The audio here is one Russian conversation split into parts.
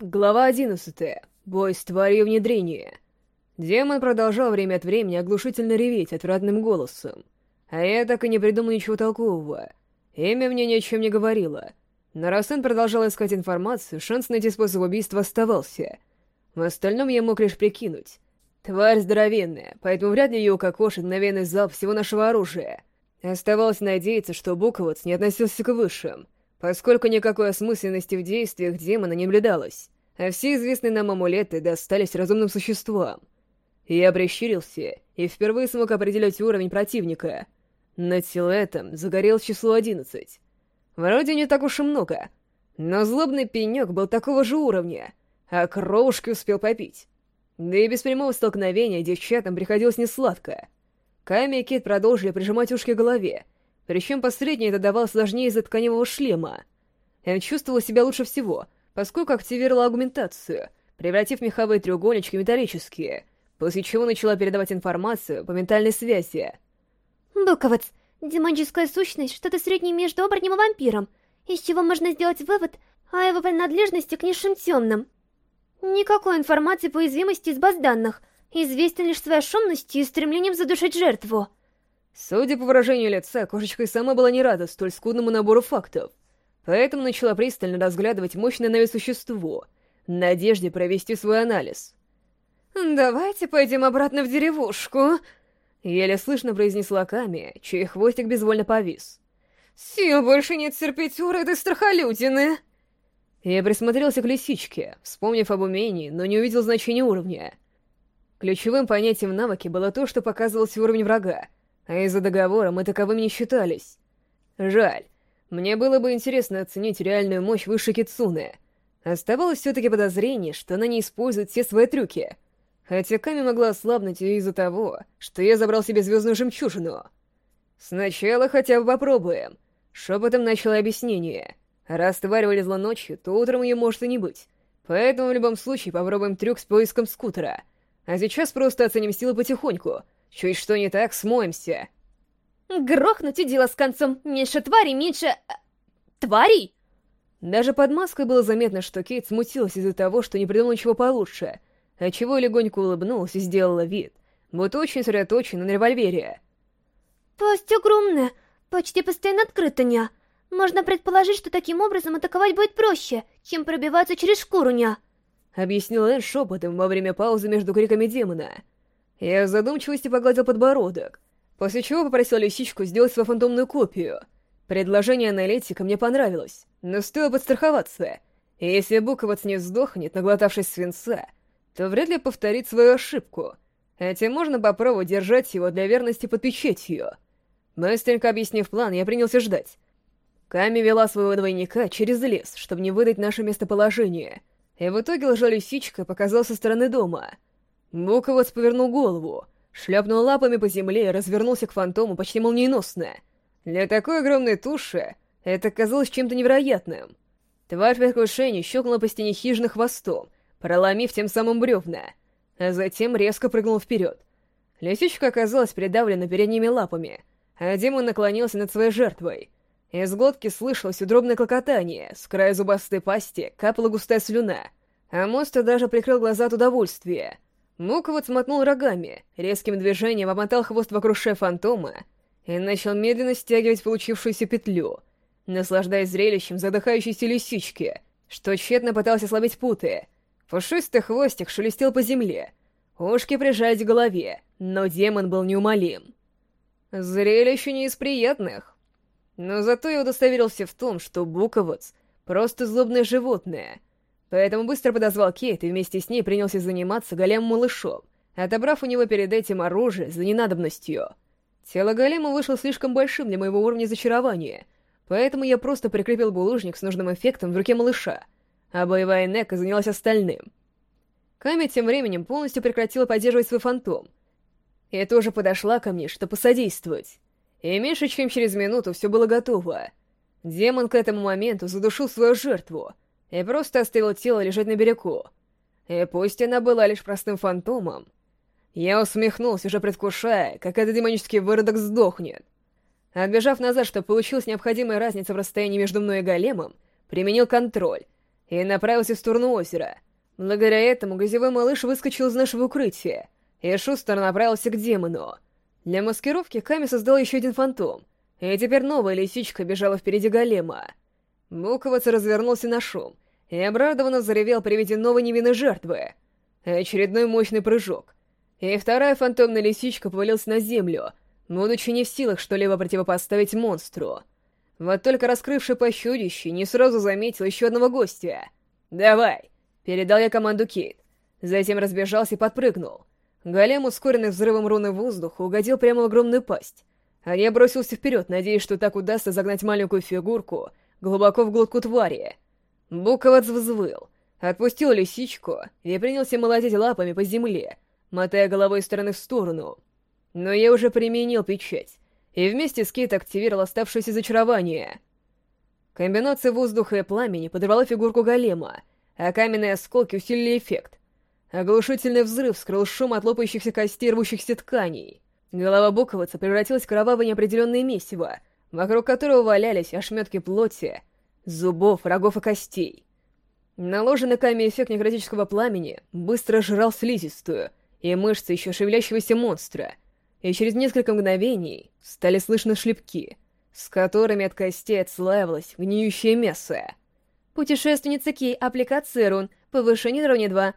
Глава 11. Бой с тварью внедрения. Демон продолжал время от времени оглушительно реветь отвратным голосом. А я так и не придумал ничего толкового. Имя мне ни о чем не говорило. Но раз он продолжал искать информацию, шанс найти способ убийства оставался. В остальном я мог лишь прикинуть. Тварь здоровенная, поэтому вряд ли ее укокошит мгновенный залп всего нашего оружия. Оставалось надеяться, что Буковец не относился к высшим — поскольку никакой осмысленности в действиях демона не наблюдалось, а все известные нам амулеты достались разумным существам. Я прищурился и впервые смог определить уровень противника. Над силуэтом загорелось число одиннадцать. Вроде не так уж и много, но злобный пенек был такого же уровня, а кровушки успел попить. Да и без прямого столкновения девчатам приходилось несладко. Ками и Кит продолжили прижимать ушки к голове, причем последнее это давал сложнее из-за тканевого шлема. Эм чувствовала себя лучше всего, поскольку активировала агментацию, превратив меховые треугольнички в металлические, после чего начала передавать информацию по ментальной связи. Буковец, демоническая сущность, что-то среднее между оборотнем и вампиром, из чего можно сделать вывод о его принадлежности к низшим темным. Никакой информации по уязвимости из баз данных, известен лишь своей шумностью и стремлением задушить жертву. Судя по выражению лица, кошечка и сама была не рада столь скудному набору фактов, поэтому начала пристально разглядывать мощное новое существо, в надежде провести свой анализ. «Давайте пойдем обратно в деревушку», — еле слышно произнесла Ками, чей хвостик безвольно повис. «Сил больше нет терпеть ура этой страхолюдины!» Я присмотрелся к лисичке, вспомнив об умении, но не увидел значения уровня. Ключевым понятием в навыке было то, что показывался уровень врага, а из-за договора мы таковыми не считались. Жаль. Мне было бы интересно оценить реальную мощь высшей Китсуны. Оставалось все-таки подозрение, что она не использует все свои трюки. Хотя Ками могла ослабнуть из-за того, что я забрал себе звездную жемчужину. Сначала хотя бы попробуем. Шепотом начало объяснение. Раз тварь вылезла ночью, то утром ее может и не быть. Поэтому в любом случае попробуем трюк с поиском скутера. А сейчас просто оценим силы потихоньку — Чуть что не так, смоемся. Грохнуть и дело с концом. Меньше твари, меньше... Э, тварей? Даже под маской было заметно, что Кейт смутилась из-за того, что не придумал ничего получше, отчего легонько улыбнулась и сделала вид, будто очень сосредоточена на револьвере. «Пасть огромная, почти постоянно открыта, ня. Можно предположить, что таким образом атаковать будет проще, чем пробиваться через шкуру, ня», — объяснил Энн шепотом во время паузы между криками демона. Я в задумчивости погладил подбородок, после чего попросил лисичку сделать свою фантомную копию. Предложение аналитика мне понравилось, но стоило подстраховаться. Если Буковец не сдохнет, наглотавшись свинца, то вряд ли повторит свою ошибку. Хотя можно попробовать держать его для верности под печатью. Быстренько объяснив план, я принялся ждать. Ками вела своего двойника через лес, чтобы не выдать наше местоположение. И в итоге лжа-лисичка показалась со стороны дома — Буковец повернул голову, шляпнул лапами по земле и развернулся к фантому почти молниеносно. Для такой огромной туши это казалось чем-то невероятным. Тварь в предвкушении щелкнула по стене хижины хвостом, проломив тем самым бревна, а затем резко прыгнул вперед. Лисичка оказалась придавлена передними лапами, а демон наклонился над своей жертвой. Из глотки слышалось удробное клокотание, с края зубастой пасти капала густая слюна, а монстр даже прикрыл глаза от удовольствия — Муковод смотнул рогами, резким движением обмотал хвост вокруг шея фантома и начал медленно стягивать получившуюся петлю, наслаждаясь зрелищем задыхающейся лисички, что тщетно пытался сломить путы. Пушистый хвостик шелестел по земле, ушки прижались к голове, но демон был неумолим. Зрелище не из приятных. Но зато я удостоверился в том, что Буковец — просто злобное животное — Поэтому быстро подозвал Кейт и вместе с ней принялся заниматься голем-малышом, отобрав у него перед этим оружие за ненадобностью. Тело голема вышло слишком большим для моего уровня зачарования, поэтому я просто прикрепил булыжник с нужным эффектом в руке малыша, а боевая Нека занялась остальным. Ками тем временем полностью прекратила поддерживать свой фантом, и тоже подошла ко мне, чтобы посодействовать. И меньше чем через минуту все было готово. Демон к этому моменту задушил свою жертву — и просто оставил тело лежать на берегу. И пусть она была лишь простым фантомом, я усмехнулся, уже предвкушая, как этот демонический выродок сдохнет. Отбежав назад, чтобы получилась необходимая разница в расстоянии между мной и големом, применил контроль и направился в сторону озера. Благодаря этому грязевой малыш выскочил из нашего укрытия, и шустер направился к демону. Для маскировки Ками создал еще один фантом, и теперь новая лисичка бежала впереди голема. Буковец развернулся на шум и обрадованно заревел при виде новой невинной жертвы. Очередной мощный прыжок. И вторая фантомная лисичка повалилась на землю, будучи не в силах что-либо противопоставить монстру. Вот только раскрывший по чудище не сразу заметил еще одного гостя. «Давай!» — передал я команду Кейт. Затем разбежался и подпрыгнул. Голем, ускоренный взрывом руны воздуха, угодил прямо в огромную пасть. А я бросился вперед, надеясь, что так удастся загнать маленькую фигурку глубоко в глотку твари. Буковац взвыл, отпустил лисичку и принялся молотить лапами по земле, мотая головой из стороны в сторону. Но я уже применил печать, и вместе с Кейт активировал оставшееся зачарование. Комбинация воздуха и пламени подорвала фигурку голема, а каменные осколки усилили эффект. Оглушительный взрыв скрыл шум от лопающихся костей рвущихся тканей. Голова Буковица превратилась в кровавое неопределенное месиво, вокруг которого валялись ошметки плоти, зубов, рогов и костей. Наложенный камень эффект некротического пламени быстро жрал слизистую и мышцы еще шевелящегося монстра, и через несколько мгновений стали слышны шлепки, с которыми от костей отслаивалось гниющее мясо. Путешественница Кей, аппликация рун, повышение уровня 2,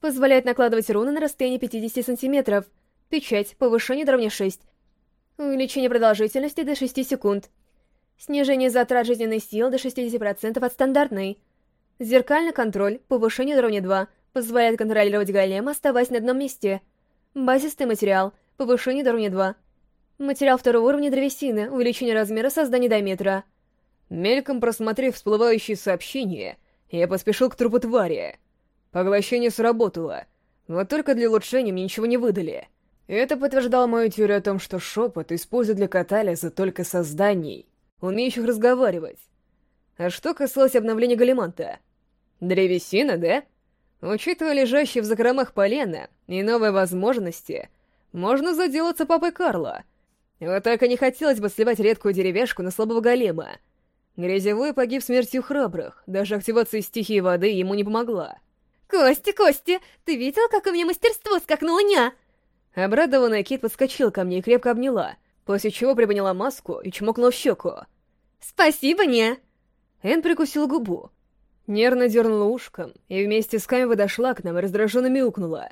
позволяет накладывать руны на расстояние 50 сантиметров, печать, повышение уровня 6, увеличение продолжительности до 6 секунд, снижение затрат жизненной силы до 60% от стандартной, зеркальный контроль, повышение уровня 2, позволяет контролировать голема, оставаясь на одном месте, базистый материал, повышение уровня 2, материал второго уровня древесины, увеличение размера создания до метра. Мельком просмотрев всплывающие сообщения, я поспешил к трупу твари. Поглощение сработало, вот только для улучшения мне ничего не выдали. Это подтверждало мою теорию о том, что шепот используют для катализа только созданий, умеющих разговаривать. А что касалось обновления Галиманта? Древесина, да? Учитывая лежащие в закромах полена и новые возможности, можно заделаться папой Карла. Вот только не хотелось бы сливать редкую деревяшку на слабого голема. Грязевой погиб смертью храбрых, даже активация стихии воды ему не помогла. «Костя, Костя, ты видел, как у меня мастерство скакнуло ня?» Обрадованная Кит подскочила ко мне и крепко обняла, после чего приподняла маску и чмокнула в щеку. «Спасибо, не!» Эн прикусила губу, нервно дернула ушком и вместе с Ками подошла к нам и раздраженно мяукнула.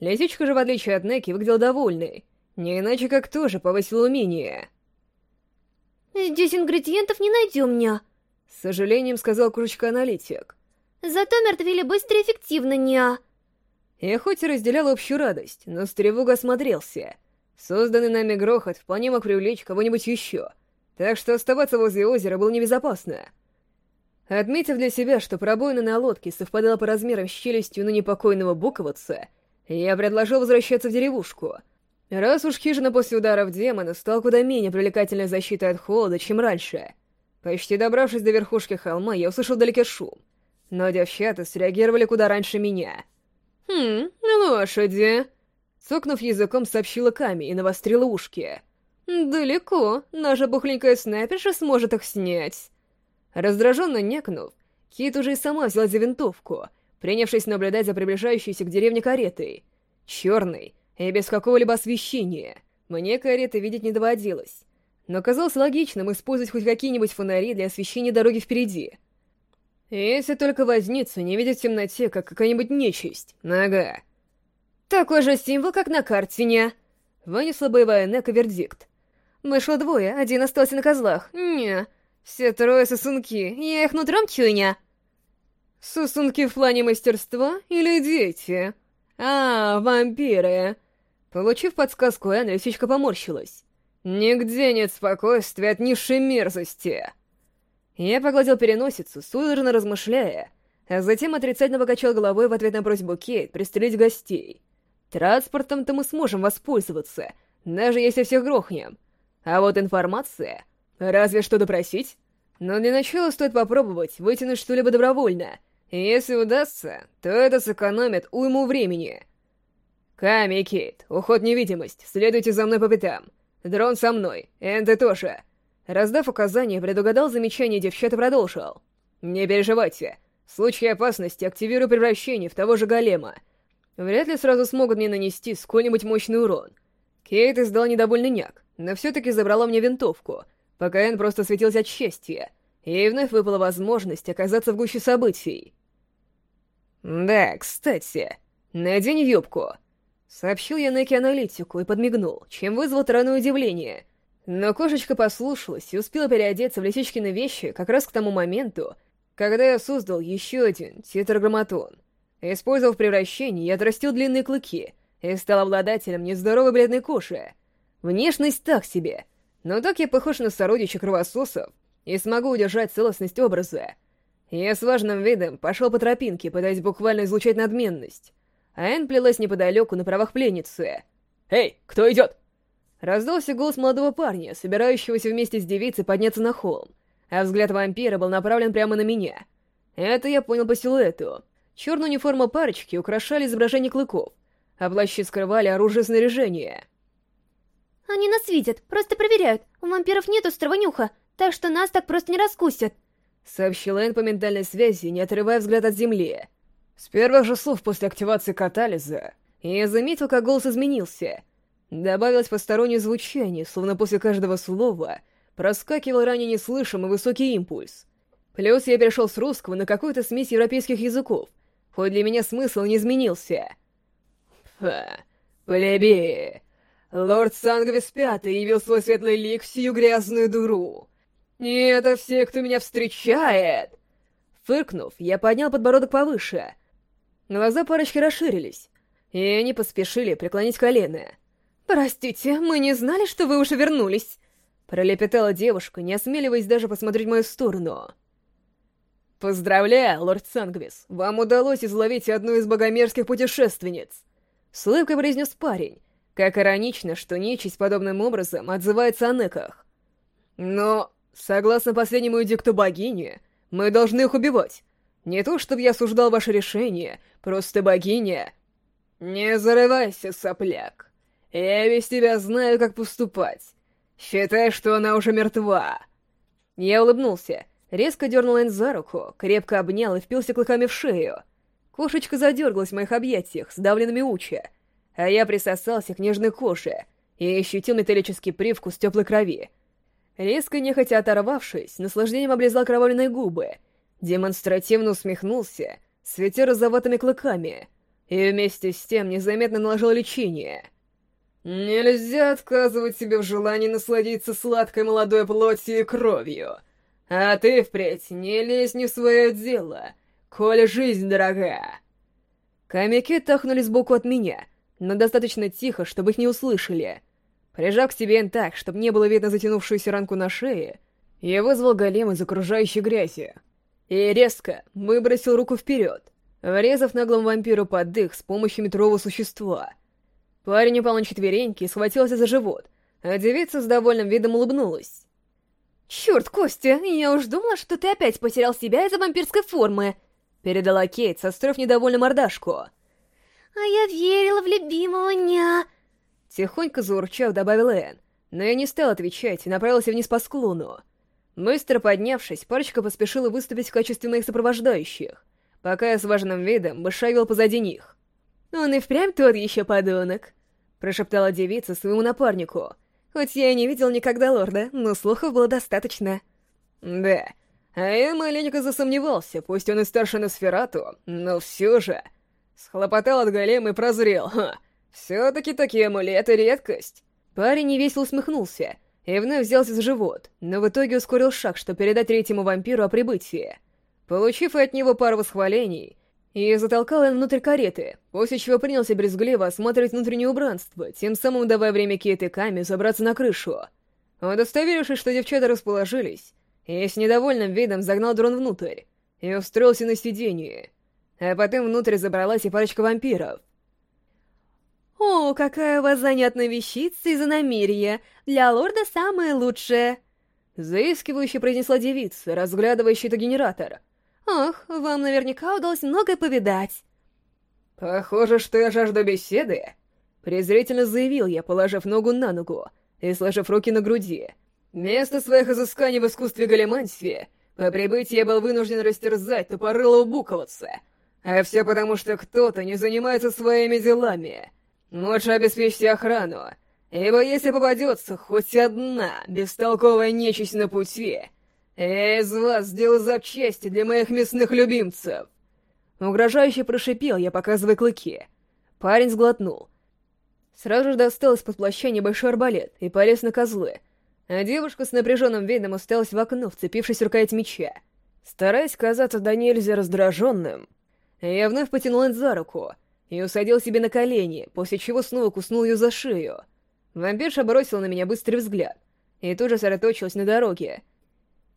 Лисичка же, в отличие от Неки, выглядела довольной, не иначе как тоже повысила умение. «Здесь ингредиентов не найдем, ня!» С сожалением сказал кружка-аналитик. «Зато мертвили быстро и эффективно, ня!» Я хоть и разделял общую радость, но с тревогой осмотрелся. Созданный нами грохот вполне мог привлечь кого-нибудь еще, так что оставаться возле озера было небезопасно. Отметив для себя, что пробоина на лодке совпадала по размерам с челюстью на непокойного буковца, я предложил возвращаться в деревушку. Раз уж хижина после ударов демона стала куда менее привлекательной защитой от холода, чем раньше. Почти добравшись до верхушки холма, я услышал далекий шум. Но девчата среагировали куда раньше меня — «Хм, лошади!» Цокнув языком, сообщила Ками и навострила ушки. «Далеко, наша бухленькая снайперша сможет их снять!» Раздраженно некнув, Кит уже и сама взяла за винтовку, принявшись наблюдать за приближающейся к деревне каретой. Черной и без какого-либо освещения. Мне кареты видеть не доводилось. Но казалось логичным использовать хоть какие-нибудь фонари для освещения дороги впереди — если только возница не видит в темноте, как какая-нибудь нечисть. Нога. Такой же символ, как на карте, не? Вынесла боевая Нека вердикт. Вышло двое, один остался на козлах. Не. Все трое сосунки, я их нутром чуйня. Сосунки в плане мастерства или дети? А, вампиры. Получив подсказку Энн, поморщилась. Нигде нет спокойствия от низшей мерзости. Я погладил переносицу, судорожно размышляя, а затем отрицательно покачал головой в ответ на просьбу Кейт пристрелить гостей. Транспортом-то мы сможем воспользоваться, даже если всех грохнем. А вот информация... Разве что допросить? Но для начала стоит попробовать вытянуть что-либо добровольно. Если удастся, то это сэкономит уйму времени. Ками Кейт, уход невидимость, следуйте за мной по пятам. Дрон со мной, Энты тоже. Раздав указание, предугадал замечание девчат и продолжил. «Не переживайте. В случае опасности активирую превращение в того же голема. Вряд ли сразу смогут мне нанести сколь-нибудь мощный урон. Кейт издала недовольный няк, но все-таки забрала мне винтовку, пока Энн просто светился от счастья, и вновь выпала возможность оказаться в гуще событий. «Да, кстати, надень юбку», — сообщил я Неки аналитику и подмигнул, чем вызвал странное удивление. Но кошечка послушалась и успела переодеться в лисичкины вещи как раз к тому моменту, когда я создал еще один тетраграмматон. Использовав превращение, я отрастил длинные клыки и стал обладателем нездоровой бледной кожи. Внешность так себе, но так я похож на сородича кровососов и смогу удержать целостность образа. Я с важным видом пошел по тропинке, пытаясь буквально излучать надменность. А Энн плелась неподалеку на правах пленницы. «Эй, кто идет?» Раздался голос молодого парня, собирающегося вместе с девицей подняться на холм, а взгляд вампира был направлен прямо на меня. Это я понял по силуэту. Черную униформу парочки украшали изображения клыков, а плащи скрывали оружие снаряжения. «Они нас видят, просто проверяют. У вампиров нет острого нюха, так что нас так просто не раскусят», — сообщил Энн по ментальной связи, не отрывая взгляд от земли. С первых же слов после активации катализа я заметил, как голос изменился. Добавилось постороннее звучание, словно после каждого слова проскакивал ранее неслышимый высокий импульс. Плюс я перешел с русского на какую-то смесь европейских языков, хоть для меня смысл не изменился. Ха, плебеи! Лорд Сангвис Пятый явил свой светлый лик в сию грязную дуру. И это все, кто меня встречает! Фыркнув, я поднял подбородок повыше. Глаза парочки расширились, и они поспешили преклонить колено. «Простите, мы не знали, что вы уже вернулись!» Пролепетала девушка, не осмеливаясь даже посмотреть в мою сторону. «Поздравляю, лорд Сангвис, вам удалось изловить одну из богомерзких путешественниц!» С улыбкой произнес парень. Как иронично, что нечисть подобным образом отзывается о неках. «Но, согласно последнему эдикту богини, мы должны их убивать. Не то, чтобы я осуждал ваше решение, просто богиня...» «Не зарывайся, сопляк. Я без тебя знаю, как поступать. Считай, что она уже мертва». Я улыбнулся. Резко дернул Энн за руку, крепко обнял и впился клыками в шею. Кошечка задергалась в моих объятиях, сдавленными уча, а я присосался к нежной коже и ощутил металлический привкус теплой крови. Резко нехотя оторвавшись, наслаждением облизал кровавленные губы, демонстративно усмехнулся, светя розоватыми клыками, и вместе с тем незаметно наложил лечение. «Нельзя отказывать себе в желании насладиться сладкой молодой плотью и кровью», а ты впредь не лезь не в свое дело, коль жизнь дорога. Камики тахнули сбоку от меня, но достаточно тихо, чтобы их не услышали. Прижав к себе так, чтобы не было видно затянувшуюся ранку на шее, я вызвал голем из окружающей грязи. И резко выбросил руку вперед, врезав наглому вампиру под дых с помощью метрового существа. Парень упал на четвереньки и схватился за живот, а девица с довольным видом улыбнулась. «Черт, Костя, я уж думала, что ты опять потерял себя из-за вампирской формы!» Передала Кейт, состроив недовольно мордашку. «А я верила в любимого ня...» Тихонько заурчав, добавил Энн, но я не стал отвечать и направился вниз по склону. Быстро поднявшись, парочка поспешила выступить в качестве моих сопровождающих, пока я с важным видом вышагивал позади них. «Он и впрямь тот еще подонок», — прошептала девица своему напарнику — Хоть я и не видел никогда лорда, но слухов было достаточно. Да, а я маленько засомневался, пусть он и старше на сферату, но все же... Схлопотал от голема и прозрел, ха. Все-таки такие амулеты — редкость. Парень невесело усмехнулся и вновь взялся за живот, но в итоге ускорил шаг, чтобы передать третьему вампиру о прибытии. Получив от него пару восхвалений, и затолкал ее внутрь кареты, после чего принялся брезгливо осматривать внутреннее убранство, тем самым давая время Кейт и Каме забраться на крышу. Удостоверившись, что девчата расположились, я с недовольным видом загнал дрон внутрь и устроился на сиденье. А потом внутрь забралась и парочка вампиров. «О, какая у вас занятная вещица из иномирья! Для лорда самое лучшее!» Заискивающе произнесла девица, разглядывая щитогенератор — Ох, вам наверняка удалось многое повидать. Похоже, что я жажду беседы. Презрительно заявил я, положив ногу на ногу и сложив руки на груди. Место своих изысканий в искусстве галимансии По прибытии я был вынужден растерзать тупорылого буковца. А все потому, что кто-то не занимается своими делами. Лучше обеспечьте охрану, ибо если попадется хоть одна бестолковая нечисть на пути, из вас сделаю запчасти для моих мясных любимцев. Угрожающе прошипел я, показывая клыки. Парень сглотнул. Сразу же достал из-под плаща небольшой арбалет и полез на козлы, а девушка с напряженным видом осталась в окно, вцепившись в рукоять меча. Стараясь казаться до нельзя раздраженным, я вновь потянул Энн за руку и усадил себе на колени, после чего снова куснул ее за шею. Вампирша бросила на меня быстрый взгляд и тут же сосредоточилась на дороге.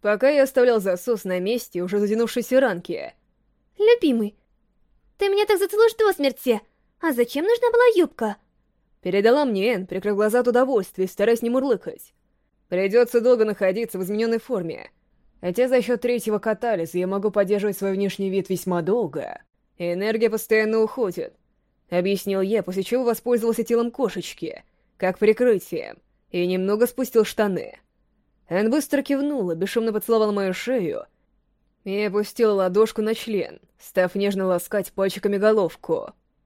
Пока я оставлял засос на месте уже затянувшейся ранки. «Любимый, ты меня так зацелуешь до смерти, а зачем нужна была юбка?» Передала мне Энн, прикрыв глаза от удовольствия, стараясь не мурлыкать. Придется долго находиться в измененной форме. Хотя за счет третьего катализа я могу поддерживать свой внешний вид весьма долго. Энергия постоянно уходит. Объяснил я, после чего воспользовался телом кошечки, как прикрытием, и немного спустил штаны. Эн быстро кивнула, бесшумно поцеловала мою шею и опустила ладошку на член, став нежно ласкать пальчиками головку.